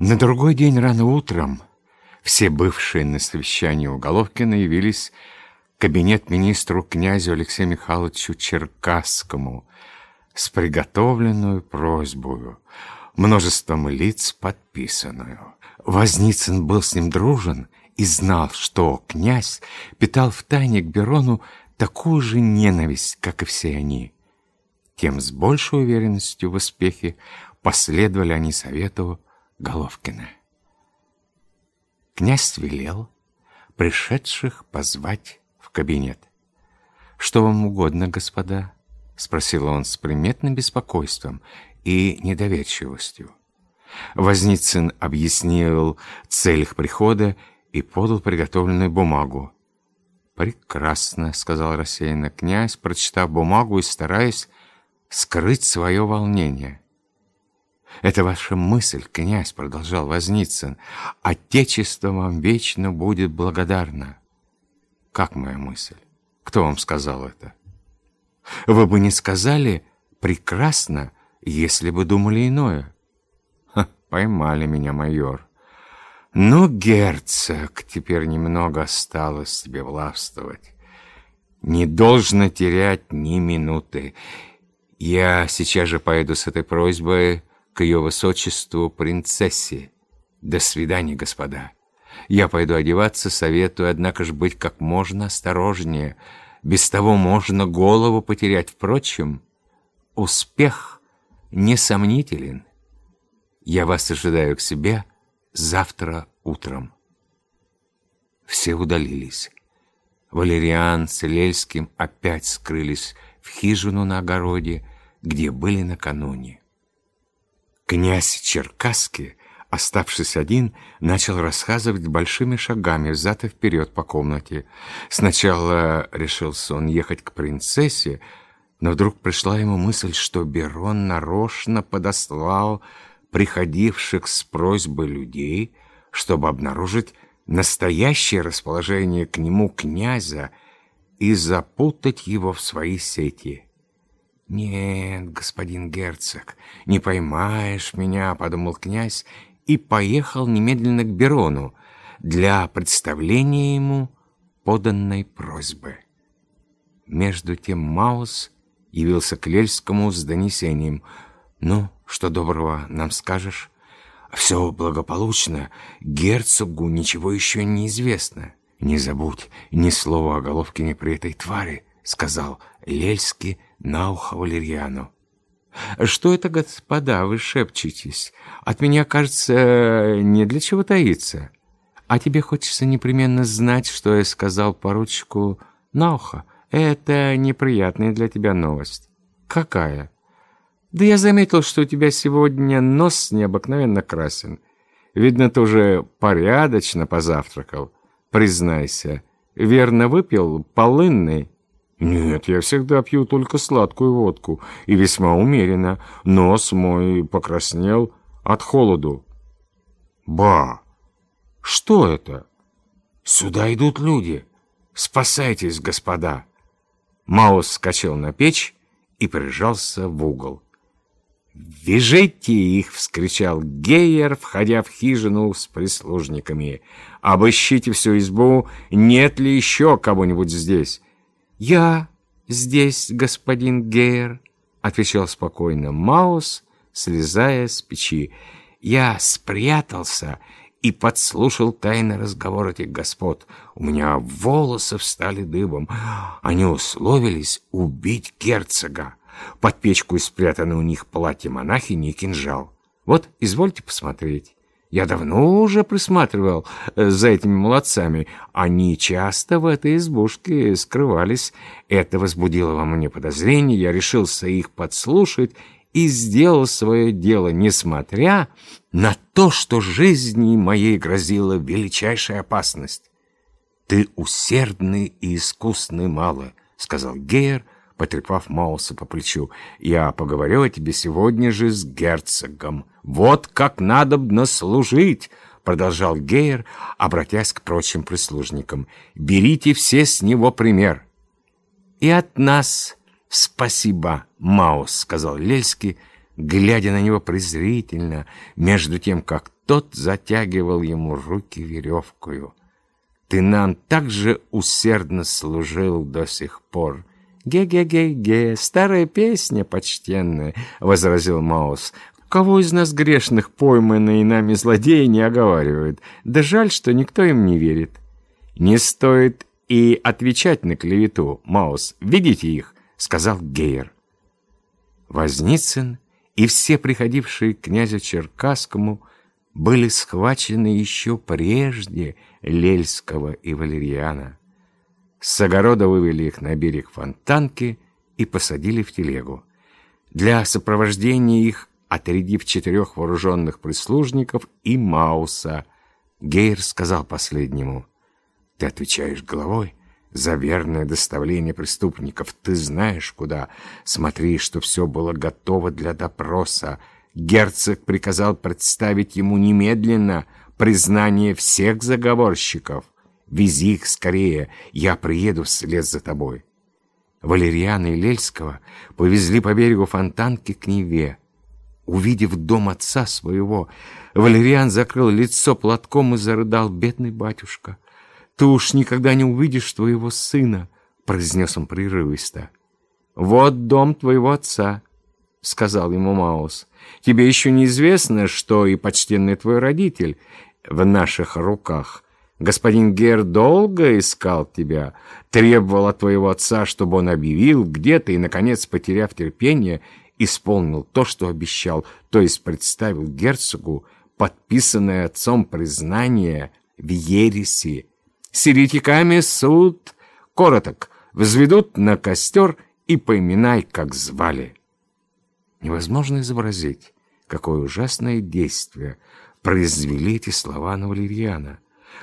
На другой день рано утром все бывшие на совещании у Головкина явились в кабинет министру князю Алексею Михайловичу Черкасскому с приготовленную просьбою, множеством лиц подписанную. Возницын был с ним дружен и знал, что князь питал в тайне к Берону такую же ненависть, как и все они. Тем с большей уверенностью в успехе последовали они совету Головкина. Князь велел пришедших позвать в кабинет. «Что вам угодно, господа?» — спросил он с приметным беспокойством и недоверчивостью. Возницын объяснил цель их прихода и подал приготовленную бумагу. «Прекрасно», — сказал рассеянно князь, прочитав бумагу и стараясь скрыть свое волнение. «Это ваша мысль, князь», — продолжал Возницын. «Отечество вам вечно будет благодарно». «Как моя мысль? Кто вам сказал это?» «Вы бы не сказали «прекрасно», если бы думали иное». Ха, «Поймали меня, майор». «Ну, герцог, теперь немного осталось тебе властвовать. Не должно терять ни минуты. Я сейчас же поеду с этой просьбой к ее высочеству принцессе. До свидания, господа. Я пойду одеваться, советую, однако же быть как можно осторожнее. Без того можно голову потерять. Впрочем, успех несомнителен. Я вас ожидаю к себе завтра утром. Все удалились. Валериан с Лельским опять скрылись в хижину на огороде, где были накануне. Князь Черкасский, оставшись один, начал рассказывать большими шагами взад и вперед по комнате. Сначала решился он ехать к принцессе, но вдруг пришла ему мысль, что Берон нарочно подослал приходивших с просьбой людей, чтобы обнаружить настоящее расположение к нему князя и запутать его в свои сети. «Нет, господин герцог, не поймаешь меня», — подумал князь, и поехал немедленно к Берону для представления ему поданной просьбы. Между тем Маус явился к Лельскому с донесением. «Ну, что доброго нам скажешь?» «Все благополучно. Герцогу ничего еще не известно». «Не забудь ни слова о Головкине при этой твари», — сказал Лельский, на ухо Валерьяну. «Что это, господа, вы шепчетесь? От меня, кажется, не для чего таиться. А тебе хочется непременно знать, что я сказал поручику на ухо. Это неприятная для тебя новость». «Какая?» «Да я заметил, что у тебя сегодня нос необыкновенно красен. Видно, ты уже порядочно позавтракал. Признайся, верно выпил полынный?» «Нет, я всегда пью только сладкую водку, и весьма умеренно. Нос мой покраснел от холоду». «Ба! Что это?» «Сюда идут люди. Спасайтесь, господа!» Маус скачал на печь и прижался в угол. «Вяжите их!» — вскричал Гейер, входя в хижину с прислужниками. «Обыщите всю избу, нет ли еще кого-нибудь здесь?» «Я здесь, господин Гейер», — отвечал спокойно Маус, слезая с печи. «Я спрятался и подслушал тайный разговор этих господ. У меня волосы встали дыбом. Они условились убить герцога. Под печку спрятаны у них платье монахини и кинжал. Вот, извольте посмотреть». Я давно уже присматривал э, за этими молодцами. Они часто в этой избушке скрывались. Это возбудило во мне подозрение. Я решился их подслушать и сделал свое дело, несмотря на то, что жизни моей грозила величайшая опасность. «Ты усердный и искусный мало», — сказал Гейер, потрепав Мауса по плечу. «Я поговорю о тебе сегодня же с герцогом». «Вот как надобно служить!» — продолжал Гейер, обратясь к прочим прислужникам. «Берите все с него пример». «И от нас спасибо, Маус», — сказал Лельский, глядя на него презрительно, между тем, как тот затягивал ему руки веревкою. Ты нам так же усердно служил до сих пор. «Ге-ге-ге-ге, старая песня почтенная», — возразил Маус. «Кого из нас грешных пойманные нами злодеи не оговаривают? Да жаль, что никто им не верит». «Не стоит и отвечать на клевету, Маус. Видите их?» — сказал Гейер. Возницын и все приходившие к князю Черкасскому были схвачены еще прежде Лельского и Валерьяна. С огорода вывели их на берег фонтанки и посадили в телегу. Для сопровождения их, отрядив четырех вооруженных прислужников и Мауса, Гейр сказал последнему, «Ты отвечаешь головой за верное доставление преступников. Ты знаешь, куда. Смотри, что все было готово для допроса. Герцог приказал представить ему немедленно признание всех заговорщиков». Вези их скорее, я приеду вслед за тобой. Валерьяна и Лельского повезли по берегу фонтанки к Неве. Увидев дом отца своего, Валериан закрыл лицо платком и зарыдал, бедный батюшка. «Ты уж никогда не увидишь твоего сына», — произнес он прерывисто. «Вот дом твоего отца», — сказал ему Маус. «Тебе еще неизвестно, что и почтенный твой родитель в наших руках». Господин Гер долго искал тебя, требовал от твоего отца, чтобы он объявил, где ты, и, наконец, потеряв терпение, исполнил то, что обещал, то есть представил герцогу подписанное отцом признание в ереси. С еретиками суд короток, взведут на костер и поминай, как звали. Невозможно изобразить, какое ужасное действие произвели эти слова на Валерьяна.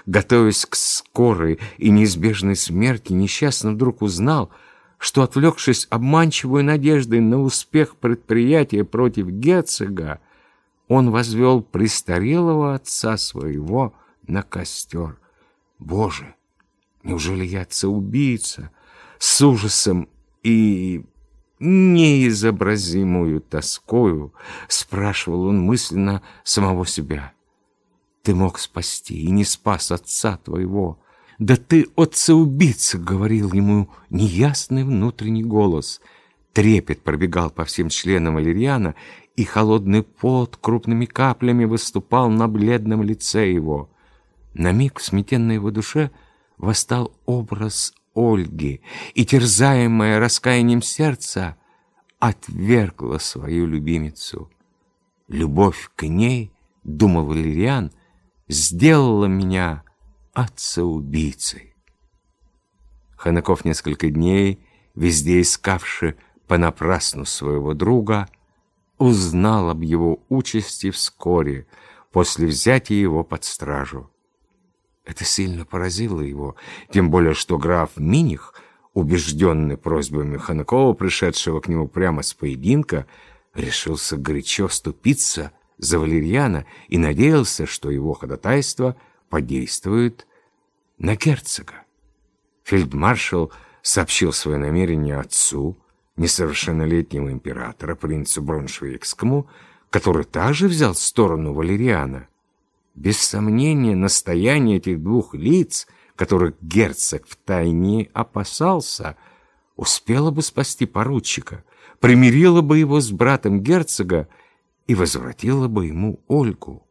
Готовясь к скорой и неизбежной смерти, несчастно вдруг узнал, что, отвлекшись обманчивой надеждой на успех предприятия против герцога, он возвел престарелого отца своего на костер. Боже, неужели я отца-убийца? С ужасом и неизобразимую тоскою спрашивал он мысленно самого себя. Ты мог спасти и не спас отца твоего. Да ты отца-убийца, — говорил ему неясный внутренний голос. Трепет пробегал по всем членам Валерьяна, и холодный пот крупными каплями выступал на бледном лице его. На миг в сметенной его душе восстал образ Ольги, и, терзаемая раскаянием сердца, отвергла свою любимицу. Любовь к ней, — думал Валериан, — сделала меня отца-убийцей. Ханаков несколько дней, везде искавши понапрасну своего друга, узнал об его участи вскоре, после взятия его под стражу. Это сильно поразило его, тем более что граф Миних, убежденный просьбами Ханакова, пришедшего к нему прямо с поединка, решился горячо вступиться за Валерьяна и надеялся, что его ходатайство подействует на герцога. Фельдмаршал сообщил свое намерение отцу, несовершеннолетнего императора, принцу Броншвейгскому, который также взял сторону Валериана. Без сомнения, настояние этих двух лиц, которых герцог втайне опасался, успело бы спасти поручика, примирило бы его с братом герцога и возвратила бы ему Ольгу.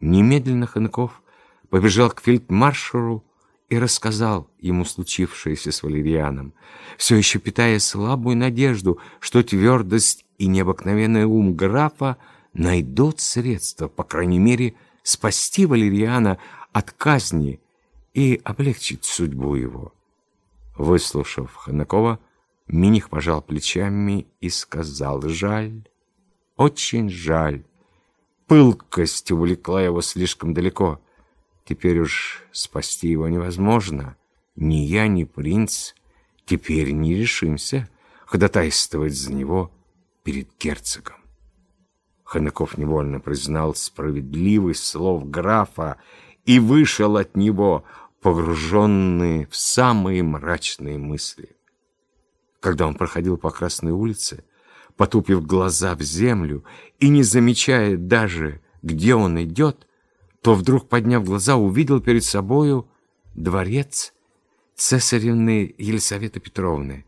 Немедленно Ханков побежал к фельдмаршалу и рассказал ему случившееся с Валерианом, все еще питая слабую надежду, что твердость и необыкновенный ум графа найдут средства, по крайней мере, спасти Валериана от казни и облегчить судьбу его. Выслушав Ханакова, Миних пожал плечами и сказал «Жаль, очень жаль. Пылкость увлекла его слишком далеко. Теперь уж спасти его невозможно. Ни я, ни принц теперь не решимся ходатайствовать за него перед герцогом. Ханаков невольно признал справедливость слов графа и вышел от него, погруженный в самые мрачные мысли. Когда он проходил по Красной улице, потупив глаза в землю и не замечая даже где он идет, то вдруг, подняв глаза, увидел перед собою дворец цесаревны Елисаветы Петровны.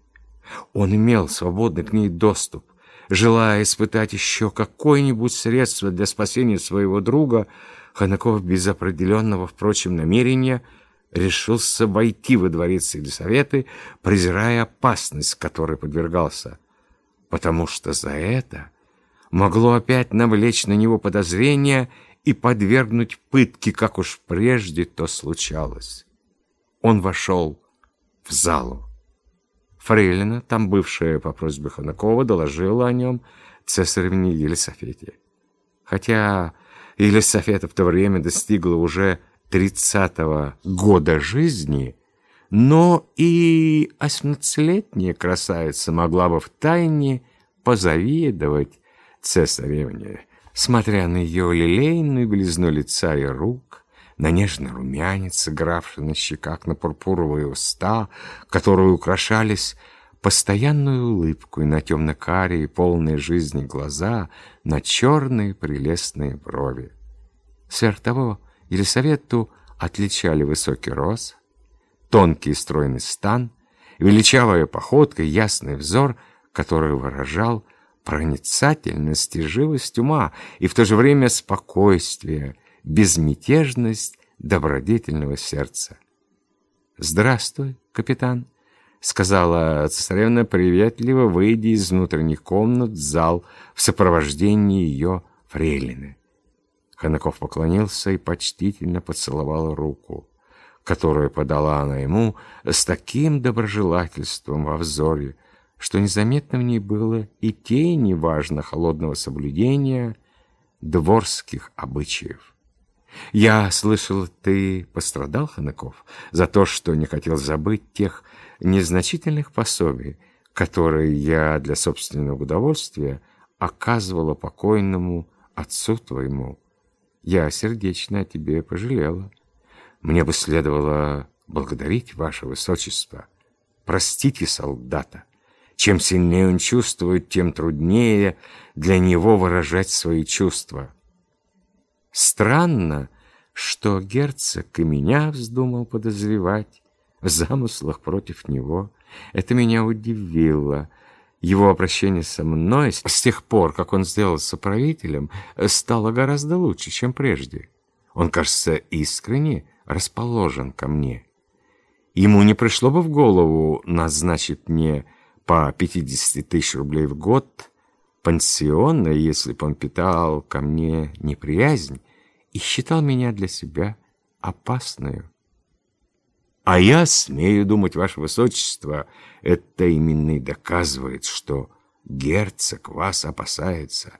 Он имел свободный к ней доступ. Желая испытать еще какое-нибудь средство для спасения своего друга, Ханаков без определенного, впрочем, намерения решился войти во дворец Елисаветы, презирая опасность, которой подвергался, потому что за это могло опять навлечь на него подозрения и подвергнуть пытке, как уж прежде то случалось. Он вошел в залу. Фрейлина, там бывшая по просьбе Ханакова, доложила о нем цесаревне Елисофете. Хотя Елисофета в то время достигла уже тридцатого года жизни, но и осьмнадцатилетняя красавица могла бы втайне позавидовать цесаревне, смотря на ее лилейную белизну лица и рук, на нежный румянец, игравший на щеках, на пурпуровые уста, которые украшались постоянной улыбкой на темно-карие, полные жизни глаза, на черные прелестные брови. Сверх того, Елисавету отличали высокий рост, тонкий стройный стан, величавая походка ясный взор, который выражал проницательность и живость ума, и в то же время спокойствие, безмятежность добродетельного сердца. «Здравствуй, капитан», — сказала цесаревна, приветливо выйдя из внутренних комнат в зал в сопровождении ее фрейлины. Ханаков поклонился и почтительно поцеловал руку, которую подала она ему с таким доброжелательством во взоре, что незаметно в ней было и тени важно холодного соблюдения дворских обычаев. Я слышал, ты пострадал, Ханаков, за то, что не хотел забыть тех незначительных пособий, которые я для собственного удовольствия оказывала покойному отцу твоему. Я сердечно о тебе пожалела. Мне бы следовало благодарить ваше высочество. Простите солдата. Чем сильнее он чувствует, тем труднее для него выражать свои чувства. Странно, что герцог и меня вздумал подозревать в замыслах против него. Это меня удивило. Его обращение со мной с тех пор, как он сделался правителем, стало гораздо лучше, чем прежде. Он, кажется, искренне расположен ко мне. Ему не пришло бы в голову назначить мне по 50 тысяч рублей в год пансиона, если бы он питал ко мне неприязнь и считал меня для себя опасную. А я смею думать, ваше высочество, это именно и доказывает, что герцог вас опасается.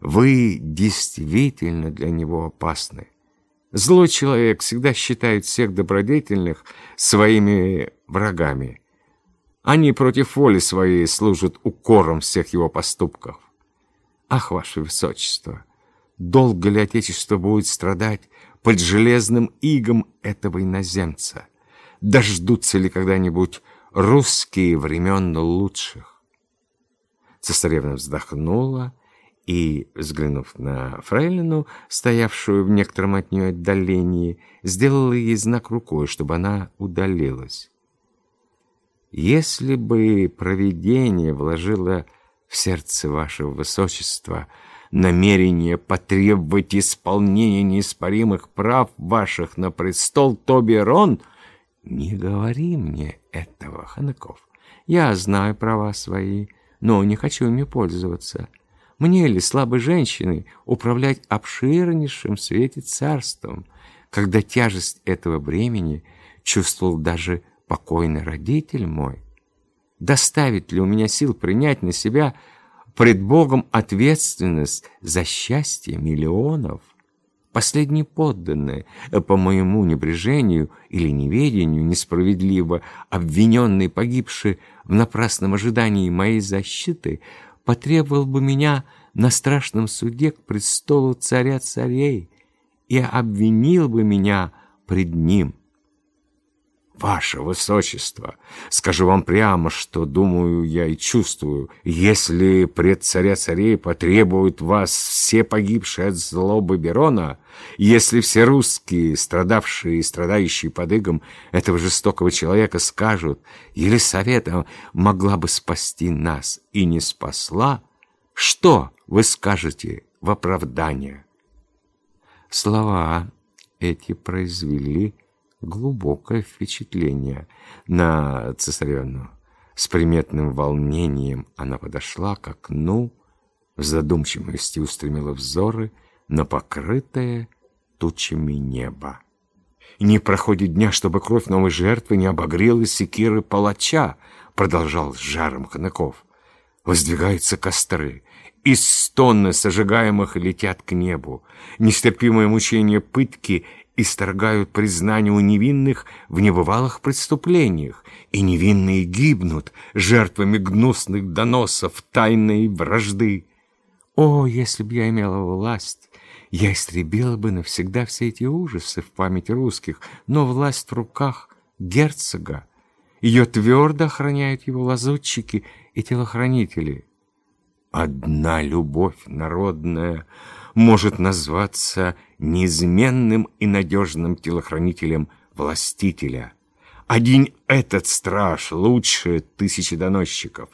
Вы действительно для него опасны. Злой человек всегда считает всех добродетельных своими врагами. Они против воли своей служат укором всех его поступков. Ах, ваше высочество! Долго ли Отечество будет страдать под железным игом этого иноземца? Дождутся ли когда-нибудь русские времен лучших? Цесаревна вздохнула и, взглянув на фрейлину, стоявшую в некотором от нее отдалении, сделала ей знак рукой, чтобы она удалилась. «Если бы провидение вложило в сердце вашего высочества намерение потребовать исполнения неиспоримых прав ваших на престол Тоберон, не говори мне этого, Ханаков. Я знаю права свои, но не хочу ими пользоваться. Мне ли, слабой женщины, управлять обширнейшим в свете царством, когда тяжесть этого бремени чувствовал даже покойный родитель мой? Доставит ли у меня сил принять на себя пред Богом ответственность за счастье миллионов. Последние подданные, по моему небрежению или неведению, несправедливо обвиненные, погибшие в напрасном ожидании моей защиты, потребовал бы меня на страшном суде к престолу царя царей и обвинил бы меня пред ним. Ваше Высочество, скажу вам прямо, что думаю я и чувствую. Если пред царя царей потребуют вас все погибшие от злобы Берона, если все русские, страдавшие и страдающие под игом этого жестокого человека, скажут, Елисавета могла бы спасти нас и не спасла, что вы скажете в оправдание? Слова эти произвели глубокое впечатление на цесаревну. С приметным волнением она подошла к окну, в задумчивости устремила взоры на покрытое тучами небо. «Не проходит дня, чтобы кровь новой жертвы не обогрела секиры палача», продолжал с жаром Ханаков. «Воздвигаются костры, из стонны сожигаемых летят к небу. Нестерпимое мучение пытки исторгают признание у невинных в небывалых преступлениях, и невинные гибнут жертвами гнусных доносов тайной вражды. О, если б я имела власть, я истребила бы навсегда все эти ужасы в памяти русских, но власть в руках герцога. Ее твердо охраняют его лазутчики и телохранители. Одна любовь народная может назваться неизменным и надежным телохранителем властителя. Один этот страж лучше тысячи доносчиков.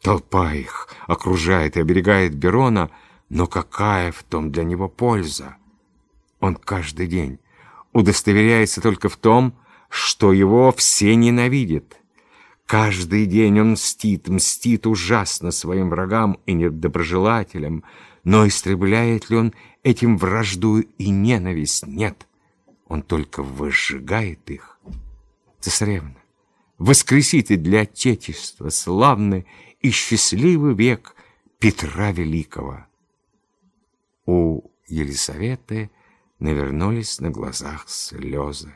Толпа их окружает и оберегает Берона, но какая в том для него польза? Он каждый день удостоверяется только в том, что его все ненавидят. Каждый день он мстит, мстит ужасно своим врагам и недоброжелателям, но истребляет ли он этим вражду и ненависть? Нет, он только выжигает их. Цесаревна, воскресите для Отечества славный и счастливый век Петра Великого. У Елисаветы навернулись на глазах слезы.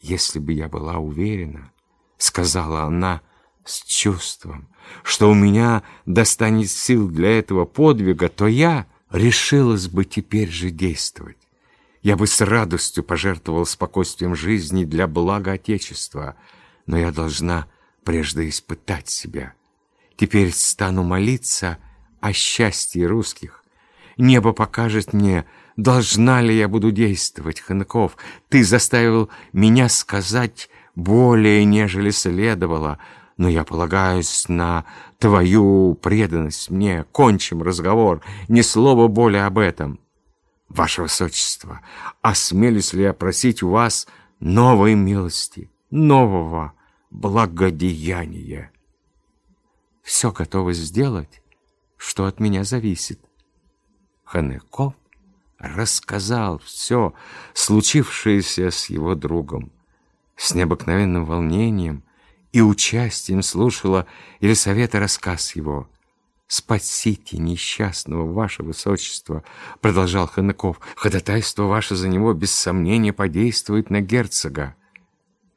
Если бы я была уверена, сказала она с чувством, что у меня достанет сил для этого подвига, то я решилась бы теперь же действовать. Я бы с радостью пожертвовал спокойствием жизни для блага Отечества, но я должна прежде испытать себя. Теперь стану молиться о счастье русских. Небо покажет мне, должна ли я буду действовать, Ханаков. Ты заставил меня сказать более, нежели следовало, но я полагаюсь на твою преданность мне. Кончим разговор, ни слова более об этом. Ваше Высочество, осмелюсь ли я просить у вас новой милости, нового благодеяния? Все готово сделать, что от меня зависит. Ханеков рассказал все случившееся с его другом с необыкновенным волнением и участием слушала Елисавета рассказ его. «Спасите несчастного, ваше высочество», — продолжал Ханаков. «Ходатайство ваше за него без сомнения подействует на герцога».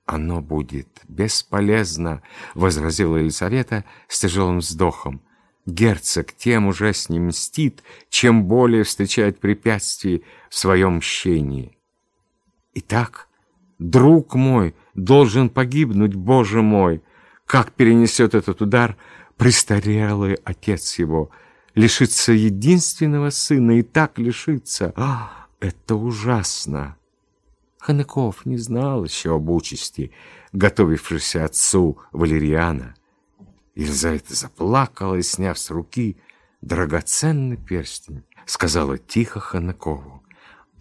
«Оно будет бесполезно», — возразила Елисавета с тяжелым вздохом. «Герцог тем уже с ним мстит, чем более встречает препятствий в своем мщении». Итак, Друг мой должен погибнуть, Боже мой! Как перенесет этот удар престарелый отец его? Лишиться единственного сына и так лишиться. А, это ужасно! Ханаков не знал еще об участи, готовившейся отцу Валериана. Елизавета заплакала и, сняв с руки драгоценный перстень, сказала тихо Ханакову,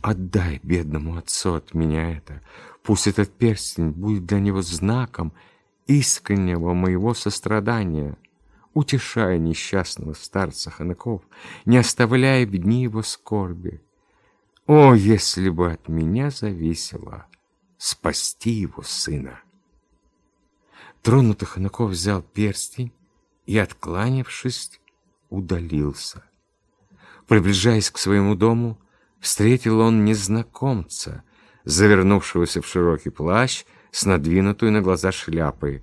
«Отдай бедному отцу от меня это, Пусть этот перстень будет для него знаком искреннего моего сострадания, утешая несчастного старца Ханаков, не оставляя в дни его скорби. О, если бы от меня зависело спасти его сына! Тронутый Ханаков взял перстень и, откланившись, удалился. Приближаясь к своему дому, встретил он незнакомца — завернувшегося в широкий плащ с надвинутой на глаза шляпой.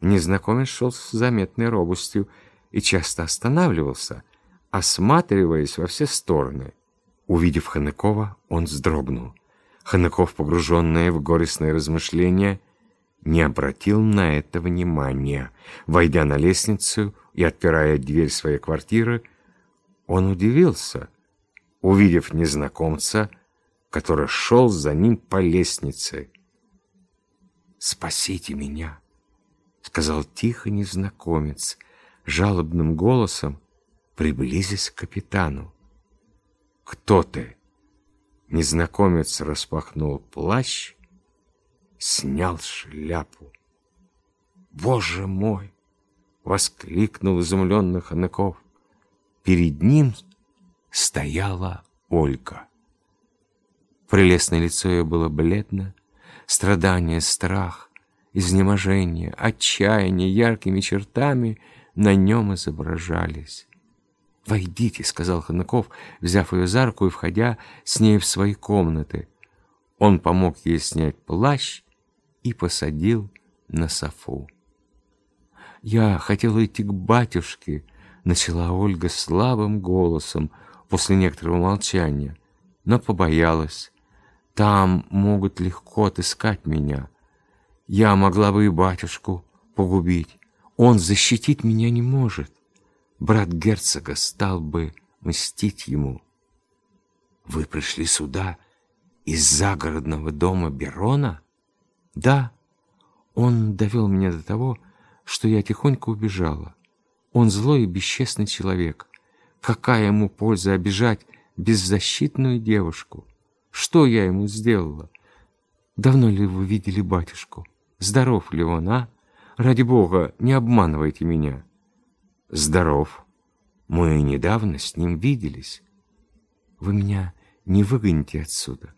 Незнакомец шел с заметной робостью и часто останавливался, осматриваясь во все стороны. Увидев Ханыкова, он вздрогнул. Ханыков, погруженный в горестные размышления, не обратил на это внимания. Войдя на лестницу и отпирая дверь своей квартиры, он удивился, увидев незнакомца, который шел за ним по лестнице. «Спасите меня!» — сказал тихо незнакомец, жалобным голосом, приблизясь к капитану. «Кто ты?» Незнакомец распахнул плащ, снял шляпу. «Боже мой!» — воскликнул изумленный Ханыков. Перед ним стояла Ольга. Прелестное лицо ее было бледно, страдание, страх, изнеможение, отчаяние яркими чертами на нем изображались. «Войдите», — сказал Ханаков, взяв ее за руку и входя с ней в свои комнаты. Он помог ей снять плащ и посадил на софу. «Я хотела идти к батюшке», — начала Ольга слабым голосом после некоторого молчания, но побоялась. «Там могут легко отыскать меня. Я могла бы и батюшку погубить. Он защитить меня не может. Брат герцога стал бы мстить ему. Вы пришли сюда из загородного дома Берона?» Да, он довел меня до того, что я тихонько убежала. Он злой и бесчестный человек. Какая ему польза обижать беззащитную девушку? Что я ему сделала? Давно ли вы видели батюшку? Здоров ли он, а? Ради бога, не обманывайте меня. Здоров. Мы недавно с ним виделись. Вы меня не выгоните отсюда.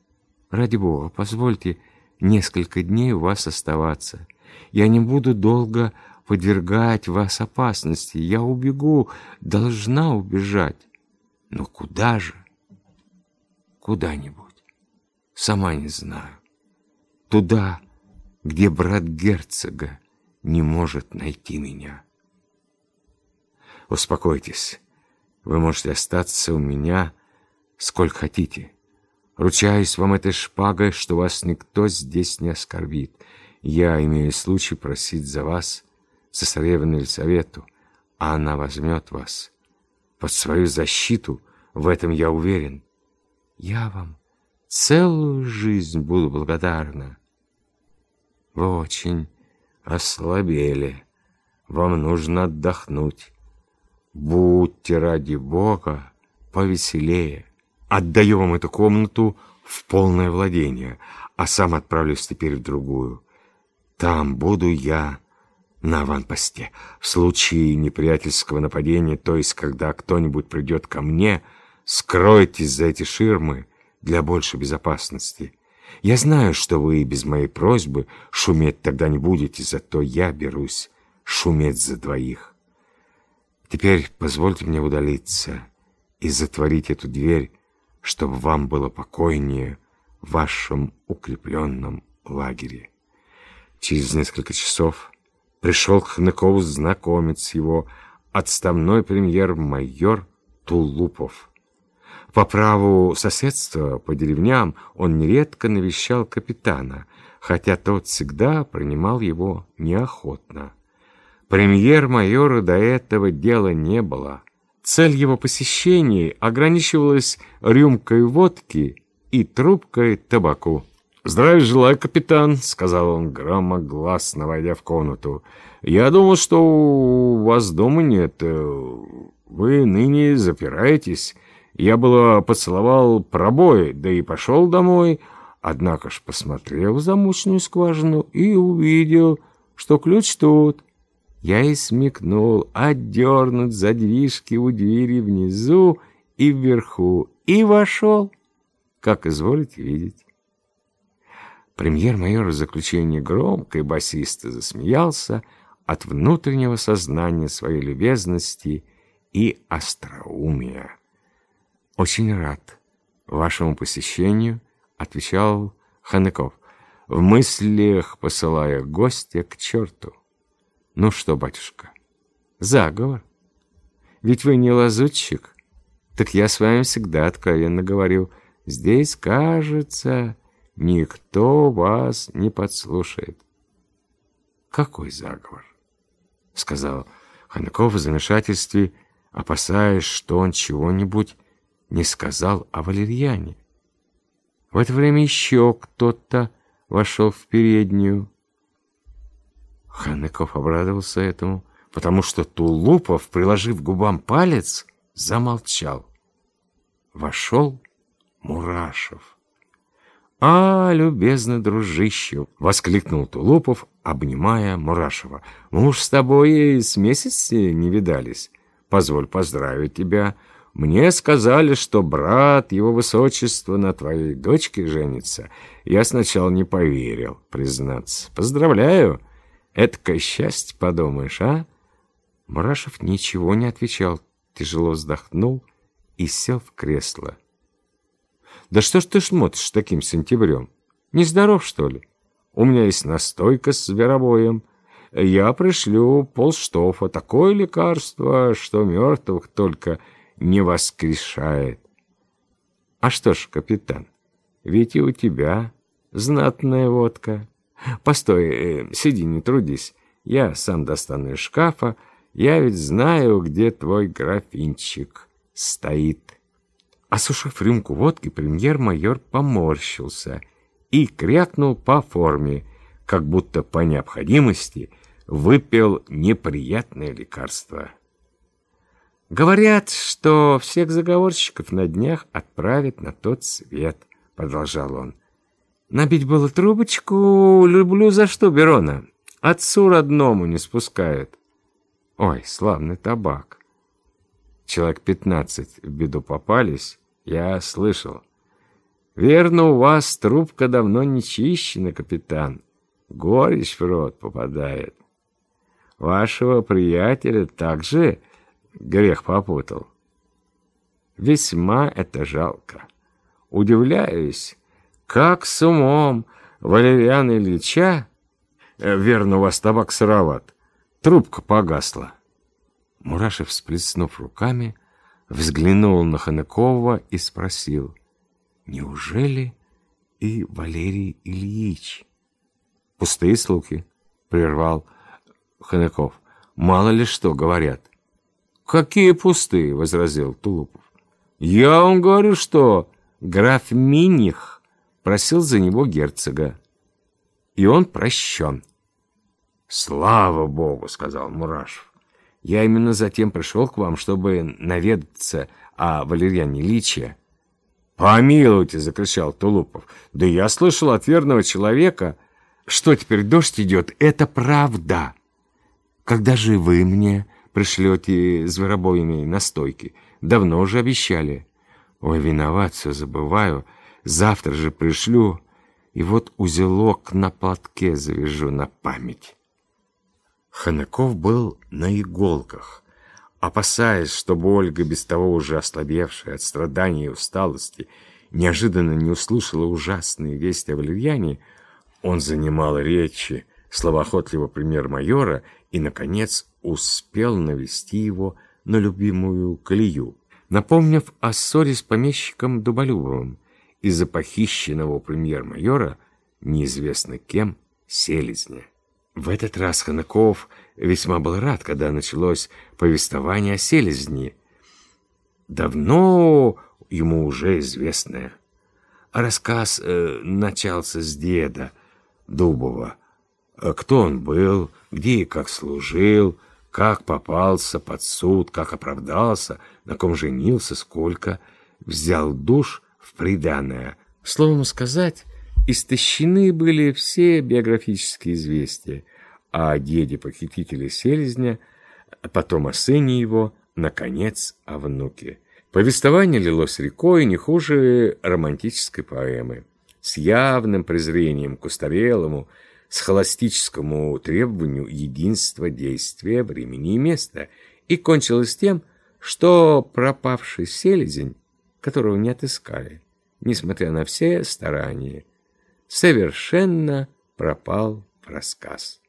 Ради бога, позвольте несколько дней у вас оставаться. Я не буду долго подвергать вас опасности. Я убегу, должна убежать. Но куда же? Куда-нибудь. Сама не знаю. Туда, где брат герцога не может найти меня. Успокойтесь. Вы можете остаться у меня сколько хотите. Ручаюсь вам этой шпагой, что вас никто здесь не оскорбит. Я имею случай просить за вас цесаревну Елисавету, а она возьмет вас под свою защиту, в этом я уверен. Я вам целую жизнь буду благодарна. Вы очень ослабели, вам нужно отдохнуть. Будьте ради Бога повеселее. Отдаю вам эту комнату в полное владение, а сам отправлюсь теперь в другую. Там буду я на аванпосте. В случае неприятельского нападения, то есть когда кто-нибудь придет ко мне, скройтесь за эти ширмы для большей безопасности. Я знаю, что вы без моей просьбы шуметь тогда не будете, зато я берусь шуметь за двоих. Теперь позвольте мне удалиться и затворить эту дверь, чтобы вам было покойнее в вашем укрепленном лагере. Через несколько часов пришел к Хныкову знакомец его, отставной премьер-майор Тулупов. По праву соседства по деревням он нередко навещал капитана, хотя тот всегда принимал его неохотно. Премьер-майора до этого дела не было — Цель его посещений ограничивалась рюмкой водки и трубкой табаку. «Здравия желаю, капитан», — сказал он громогласно, войдя в комнату. «Я думал, что у вас дома нет. Вы ныне запираетесь. Я было поцеловал пробой, да и пошел домой, однако ж посмотрел в замочную скважину и увидел, что ключ тут. Я и смекнул отдернуть задвижки у двери внизу и вверху, и вошел, как изволите видеть. Премьер-майор в заключении громко и басисто засмеялся от внутреннего сознания своей любезности и остроумия. «Очень рад вашему посещению», — отвечал Ханыков, в мыслях посылая гостя к черту. Ну что, батюшка, заговор? Ведь вы не лазутчик. Так я с вами всегда откровенно говорю. Здесь, кажется, никто вас не подслушает. «Какой заговор?» — сказал Ханаков в замешательстве, опасаясь, что он чего-нибудь не сказал о валерьяне. В это время еще кто-то вошел в переднюю. Ханеков обрадовался этому, потому что Тулупов, приложив губам палец, замолчал. Вошел Мурашев. «А, любезный дружище!» — воскликнул Тулупов, обнимая Мурашева. «Мы уж с тобой с месяца не видались. Позволь поздравить тебя. Мне сказали, что брат его высочества на твоей дочке женится. Я сначала не поверил, признаться. Поздравляю! Эдакое счастье, подумаешь, а?» Мурашев ничего не отвечал, тяжело вздохнул и сел в кресло. Да что ж ты смотришь таким сентябрем? Нездоров, что ли? У меня есть настойка с зверобоем. Я пришлю полштофа. Такое лекарство, что мертвых только не воскрешает. А что ж, капитан, ведь и у тебя знатная водка. Постой, э, сиди, не трудись. Я сам достану из шкафа. Я ведь знаю, где твой графинчик стоит». Осушив рюмку водки, премьер-майор поморщился и крякнул по форме, как будто по необходимости выпил неприятное лекарство. «Говорят, что всех заговорщиков на днях отправят на тот свет», — продолжал он. «Набить было трубочку, люблю за что Берона. Отцу родному не спускают. Ой, славный табак. Человек пятнадцать в беду попались, я слышал. Верно, у вас трубка давно не чищена, капитан. Горечь в рот попадает. Вашего приятеля также грех попутал. Весьма это жалко. Удивляюсь, как с умом Валериана Ильича, э, верно, у вас табак сыроват, трубка погасла. Мурашев, всплеснув руками, взглянул на Ханакова и спросил, «Неужели и Валерий Ильич?» «Пустые слухи», — прервал Ханаков. «Мало ли что говорят». «Какие пустые?» — возразил Тулупов. «Я вам говорю, что граф Миних просил за него герцога, и он прощен». «Слава Богу!» — сказал Мурашев. Я именно затем пришел к вам, чтобы наведаться о Валерьяне Ильиче». «Помилуйте!» — закричал Тулупов. «Да я слышал от верного человека, что теперь дождь идет. Это правда. Когда же вы мне пришлете зверобоями настойки? Давно уже обещали. Ой, виноват, все забываю. Завтра же пришлю, и вот узелок на платке завяжу на память». Ханаков был на иголках. Опасаясь, чтобы Ольга, без того уже ослабевшая от страданий и усталости, неожиданно не услышала ужасные вести о Валерьяне, он занимал речи словоохотливого премьер-майора и, наконец, успел навести его на любимую колею, напомнив о ссоре с помещиком Дуболюбовым из-за похищенного премьер-майора неизвестно кем селезня. В этот раз Ханаков весьма был рад, когда началось повествование о селезни. Давно ему уже известное. А рассказ э, начался с деда Дубова. Э, кто он был, где и как служил, как попался под суд, как оправдался, на ком женился, сколько, взял душ в приданное. Словом сказать, истощены были все биографические известия о деде похитителя селезня, потом о сыне его, наконец, о внуке. Повествование лилось рекой не хуже романтической поэмы, с явным презрением к устарелому, с холостическому требованию единства действия, времени и места, и кончилось тем, что пропавший селезень, которого не отыскали, несмотря на все старания, совершенно пропал в рассказ.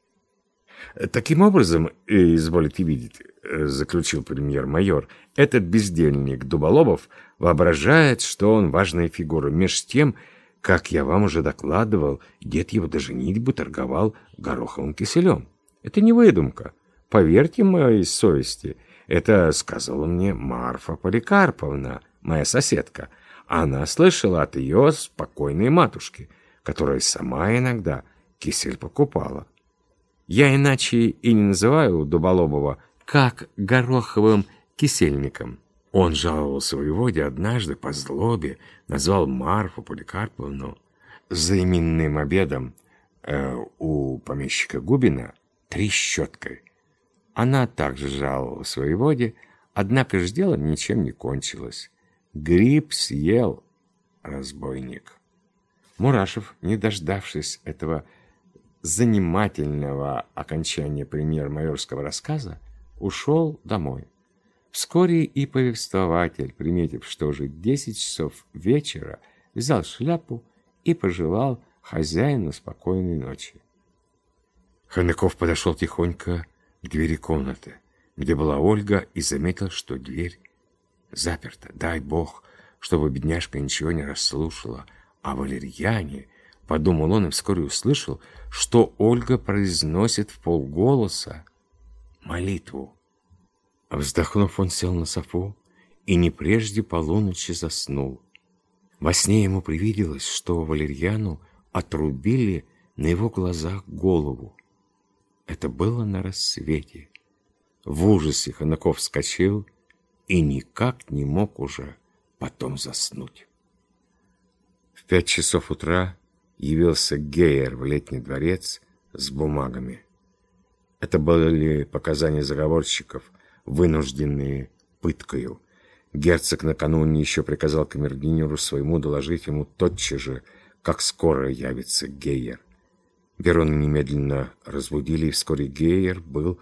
Таким образом, изволите видеть, заключил премьер-майор, этот бездельник Дуболобов воображает, что он важная фигура, меж тем Как я вам уже докладывал, дед его до женитьбы торговал гороховым киселем. Это не выдумка. Поверьте моей совести, это сказала мне Марфа Поликарповна, моя соседка. Она слышала от ее спокойной матушки, которая сама иногда кисель покупала. Я иначе и не называю Дуболобова как гороховым кисельником. Он жаловался воеводе однажды по злобе, назвал Марфу Поликарповну за именным обедом э, у помещика Губина трещоткой. Она также жаловалась воеводе, однако ж дело ничем не кончилось. Гриб съел разбойник. Мурашев, не дождавшись этого занимательного окончания премьер-майорского рассказа, ушел домой. Вскоре и повествователь, приметив, что уже десять часов вечера, взял шляпу и пожелал хозяину спокойной ночи. Хомяков подошел тихонько к двери комнаты, где была Ольга, и заметил, что дверь заперта. Дай бог, чтобы бедняжка ничего не расслушала. А валерьяне, подумал он и вскоре услышал, что Ольга произносит в полголоса молитву. Вздохнув, он сел на софу и не прежде полуночи заснул. Во сне ему привиделось, что Валерьяну отрубили на его глазах голову. Это было на рассвете. В ужасе Ханаков вскочил и никак не мог уже потом заснуть. В пять часов утра явился Гейер в летний дворец с бумагами. Это были показания заговорщиков, вынужденные пыткою. Герцог накануне еще приказал камердинеру своему доложить ему тотчас же, как скоро явится Гейер. Верона немедленно разбудили, и вскоре Гейер был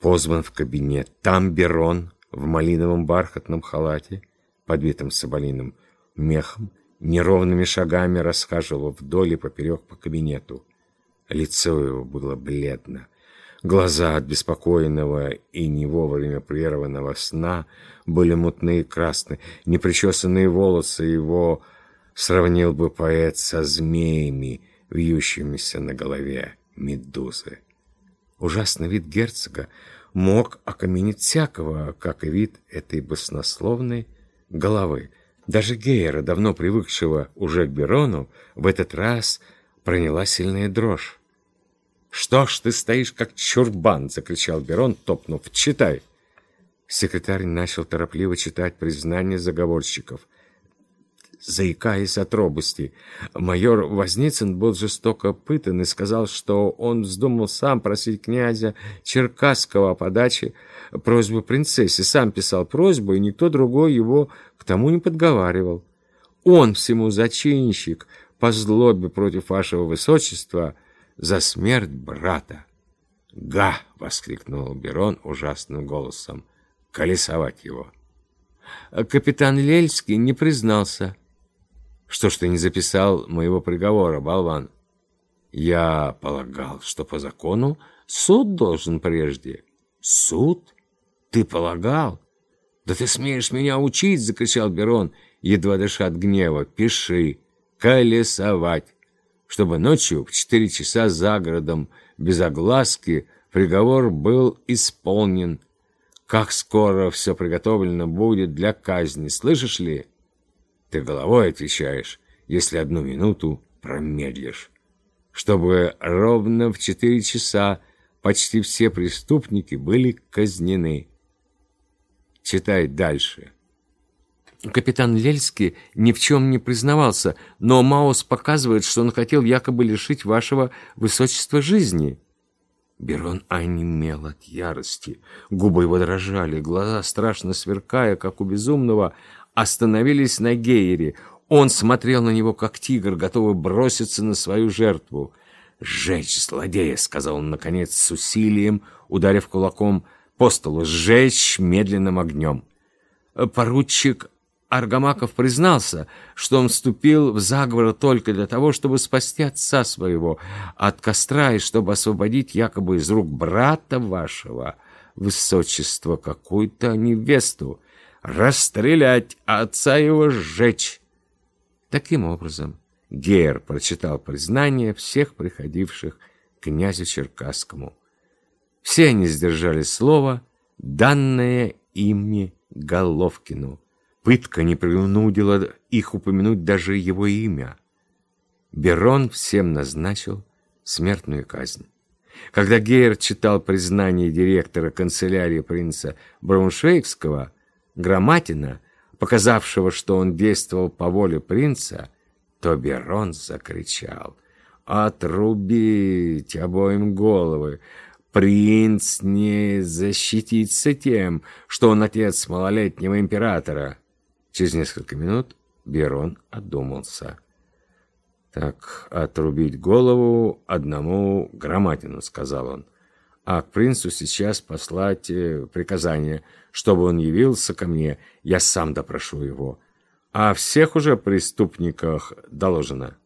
позван в кабинет. Там Берон в малиновом бархатном халате, подбитом соболиным мехом, неровными шагами расхаживал вдоль и поперек по кабинету. Лицо его было бледно. Глаза от беспокойного и не вовремя прерванного сна были мутные и красные. Непричесанные волосы его сравнил бы поэт со змеями, вьющимися на голове медузы. Ужасный вид герцога мог окаменить всякого, как и вид этой баснословной головы. Даже Гейера, давно привыкшего уже к Берону, в этот раз проняла сильная дрожь. «Что ж ты стоишь, как чурбан?» — закричал Берон, топнув. «Читай!» Секретарь начал торопливо читать признание заговорщиков. Заикаясь от робости, майор Возницын был жестоко пытан и сказал, что он вздумал сам просить князя Черкасского о подаче просьбы принцессе. Сам писал просьбу, и никто другой его к тому не подговаривал. Он всему зачинщик по злобе против вашего высочества — за смерть брата. «Га!» — воскликнул Берон ужасным голосом. «Колесовать его!» Капитан Лельский не признался. «Что ж ты не записал моего приговора, болван?» «Я полагал, что по закону суд должен прежде». «Суд? Ты полагал?» «Да ты смеешь меня учить!» — закричал Берон, едва дыша от гнева. «Пиши! Колесовать!» Чтобы ночью в четыре часа за городом без огласки приговор был исполнен. Как скоро все приготовлено будет для казни, слышишь ли? Ты головой отвечаешь, если одну минуту промедлишь. Чтобы ровно в четыре часа почти все преступники были казнены. Читай дальше. Капитан Лельский ни в чем не признавался, но Маус показывает, что он хотел якобы лишить вашего высочества жизни». Берон онемел от ярости. Губы его дрожали, глаза, страшно сверкая, как у безумного, остановились на Гейере. Он смотрел на него, как тигр, готовый броситься на свою жертву. «Сжечь злодея!» — сказал он, наконец, с усилием, ударив кулаком по столу. «Сжечь медленным огнем!» Поручик Аргамаков признался, что он вступил в заговор только для того, чтобы спасти отца своего от костра и чтобы освободить якобы из рук брата вашего, высочества, какую-то невесту, расстрелять, отца его сжечь. Таким образом, Гейер прочитал признание всех приходивших к князю Черкасскому. Все они сдержали слово, данное ими Головкину. Пытка не принудила их упомянуть даже его имя. Берон всем назначил смертную казнь. Когда Гейер читал признание директора канцелярии принца Брауншвейгского, Громатина, показавшего, что он действовал по воле принца, то Берон закричал «Отрубить обоим головы! Принц не защитится тем, что он отец малолетнего императора!» Через несколько минут Берон одумался. «Так, отрубить голову одному громадину», — сказал он. «А к принцу сейчас послать э, приказание, чтобы он явился ко мне, я сам допрошу его. А всех уже преступниках доложено».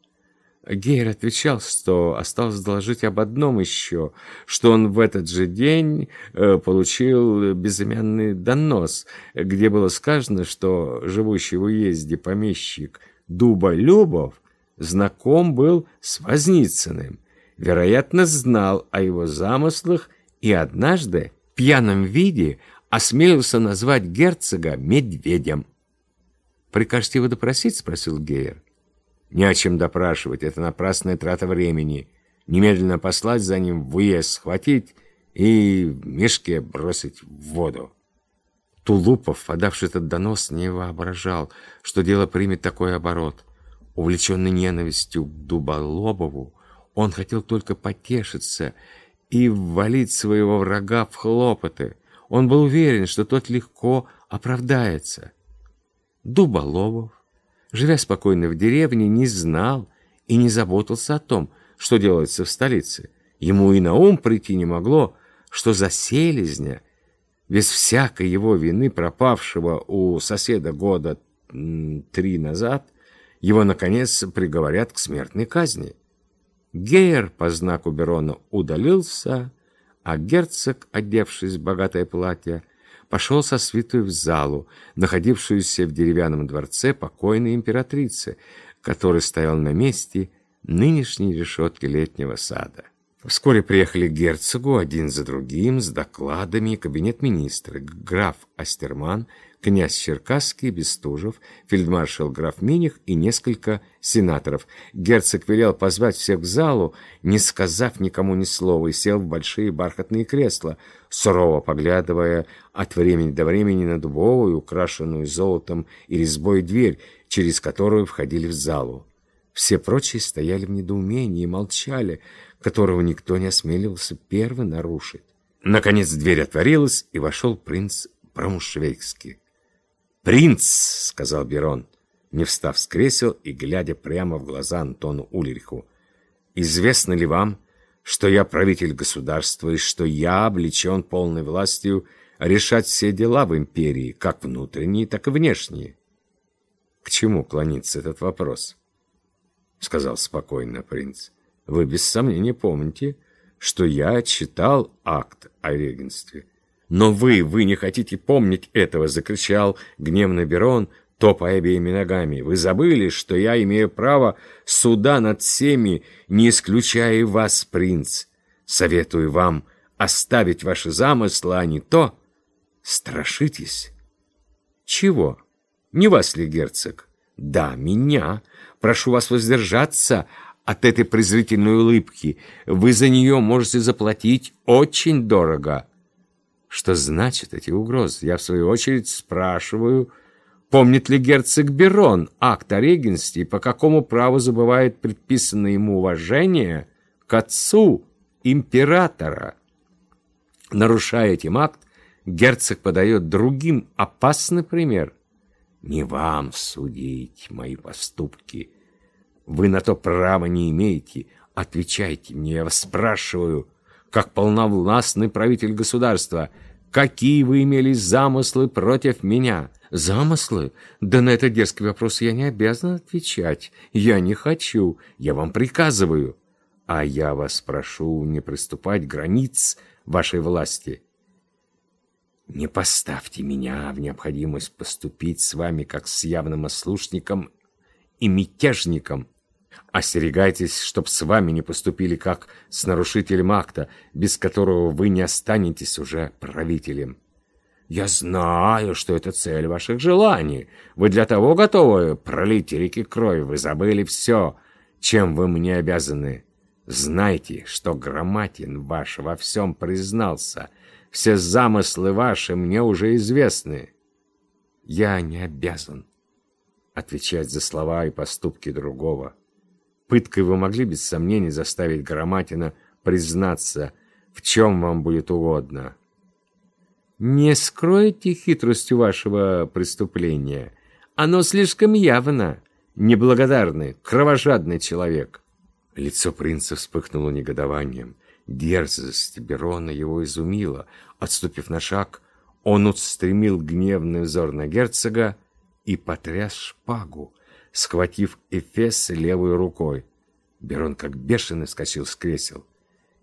Гейр отвечал, что осталось доложить об одном еще, что он в этот же день э, получил безымянный донос, где было сказано, что живущий в уезде помещик Дуба Любов знаком был с Возницыным, вероятно, знал о его замыслах и однажды в пьяном виде осмелился назвать герцога медведем. «Прикажете его допросить?» — спросил Гейер. «Не о чем допрашивать, это напрасная трата времени. Немедленно послать за ним в уезд, схватить и в мешке бросить в воду». Тулупов, подавший этот донос, не воображал, что дело примет такой оборот. Увлеченный ненавистью к Дуболобову, он хотел только потешиться и ввалить своего врага в хлопоты. Он был уверен, что тот легко оправдается. Дуболобов, живя спокойно в деревне, не знал и не заботился о том, что делается в столице. Ему и на ум прийти не могло, что за селезня, без всякой его вины пропавшего у соседа года три назад, его, наконец, приговорят к смертной казни. Гейер по знаку Берона удалился, а герцог, одевшись в богатое платье, пошел со свитой в залу, находившуюся в деревянном дворце покойной императрицы, который стоял на месте нынешней решетки летнего сада. Вскоре приехали к герцогу один за другим с докладами кабинет министра, граф Астерман князь Черкасский, Бестужев, фельдмаршал граф Миних и несколько сенаторов. Герцог велел позвать всех в залу, не сказав никому ни слова, и сел в большие бархатные кресла, сурово поглядывая от времени до времени на дубовую, украшенную золотом и резьбой дверь, через которую входили в залу. Все прочие стояли в недоумении и молчали, которого никто не осмеливался первый нарушить. Наконец дверь отворилась, и вошел принц Промушвейгский. «Принц!» — сказал Берон, не встав с кресел и глядя прямо в глаза Антону Ульриху. «Известно ли вам, что я правитель государства и что я облечен полной властью решать все дела в империи, как внутренние, так и внешние?» «К чему клонится этот вопрос?» — сказал спокойно принц. «Вы без сомнения помните, что я читал акт о регенстве». «Но вы, вы не хотите помнить этого!» — закричал гневно Берон, топая обеими ногами. «Вы забыли, что я имею право суда над всеми, не исключая вас, принц. Советую вам оставить ваши замыслы, а не то. Страшитесь». «Чего? Не вас ли, герцог?» «Да, меня. Прошу вас воздержаться от этой презрительной улыбки. Вы за нее можете заплатить очень дорого». Что значит эти угрозы? Я, в свою очередь, спрашиваю, помнит ли герцог Берон акт о регенстве и по какому праву забывает предписанное ему уважение к отцу императора? Нарушая этим акт, герцог подает другим опасный пример. Не вам судить мои поступки. Вы на то права не имеете. Отвечайте мне, я вас спрашиваю – как полновластный правитель государства. Какие вы имели замыслы против меня? Замыслы? Да на этот дерзкий вопрос я не обязан отвечать. Я не хочу, я вам приказываю. А я вас прошу не приступать границ вашей власти. Не поставьте меня в необходимость поступить с вами как с явным ослушником и мятежником. Остерегайтесь, чтоб с вами не поступили как с нарушителем акта, без которого вы не останетесь уже правителем. Я знаю, что это цель ваших желаний. Вы для того готовы пролить реки крови. Вы забыли все, чем вы мне обязаны. Знайте, что Громатин ваш во всем признался. Все замыслы ваши мне уже известны. Я не обязан отвечать за слова и поступки другого. Пыткой вы могли без сомнений заставить Громатина признаться, в чем вам будет угодно. Не скройте хитростью вашего преступления. Оно слишком явно. Неблагодарный, кровожадный человек. Лицо принца вспыхнуло негодованием. Дерзость Берона его изумила. Отступив на шаг, он устремил гневный взор на герцога и потряс шпагу, схватив Эфес левой рукой. Берон как бешеный вскочил с кресел.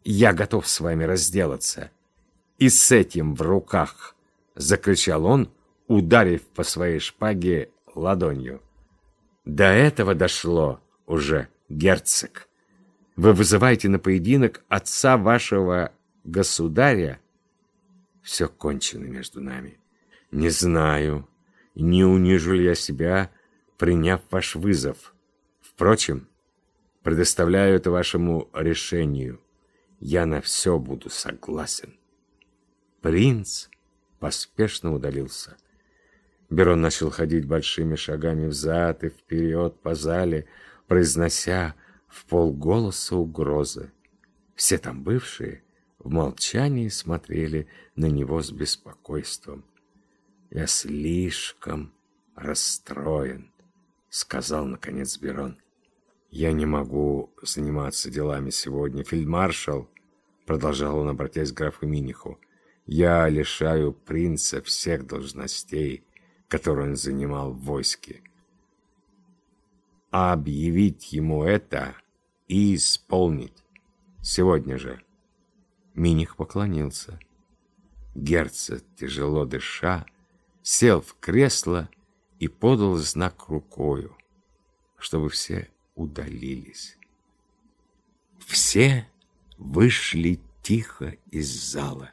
«Я готов с вами разделаться!» «И с этим в руках!» — закричал он, ударив по своей шпаге ладонью. «До этого дошло уже, герцог. Вы вызываете на поединок отца вашего государя?» «Все кончено между нами. Не знаю, не унижу ли я себя, приняв ваш вызов. Впрочем, предоставляю это вашему решению. Я на все буду согласен. Принц поспешно удалился. Берон начал ходить большими шагами взад и вперед по зале, произнося в полголоса угрозы. Все там бывшие в молчании смотрели на него с беспокойством. «Я слишком расстроен», — сказал, наконец, Берон. «Я не могу заниматься делами сегодня, фельдмаршал», — продолжал он, обратясь к графу Миниху. «Я лишаю принца всех должностей, которые он занимал в войске. А объявить ему это и исполнить сегодня же». Миних поклонился. Герцог, тяжело дыша, сел в кресло и подал знак рукою, чтобы все удалились. Все вышли тихо из зала.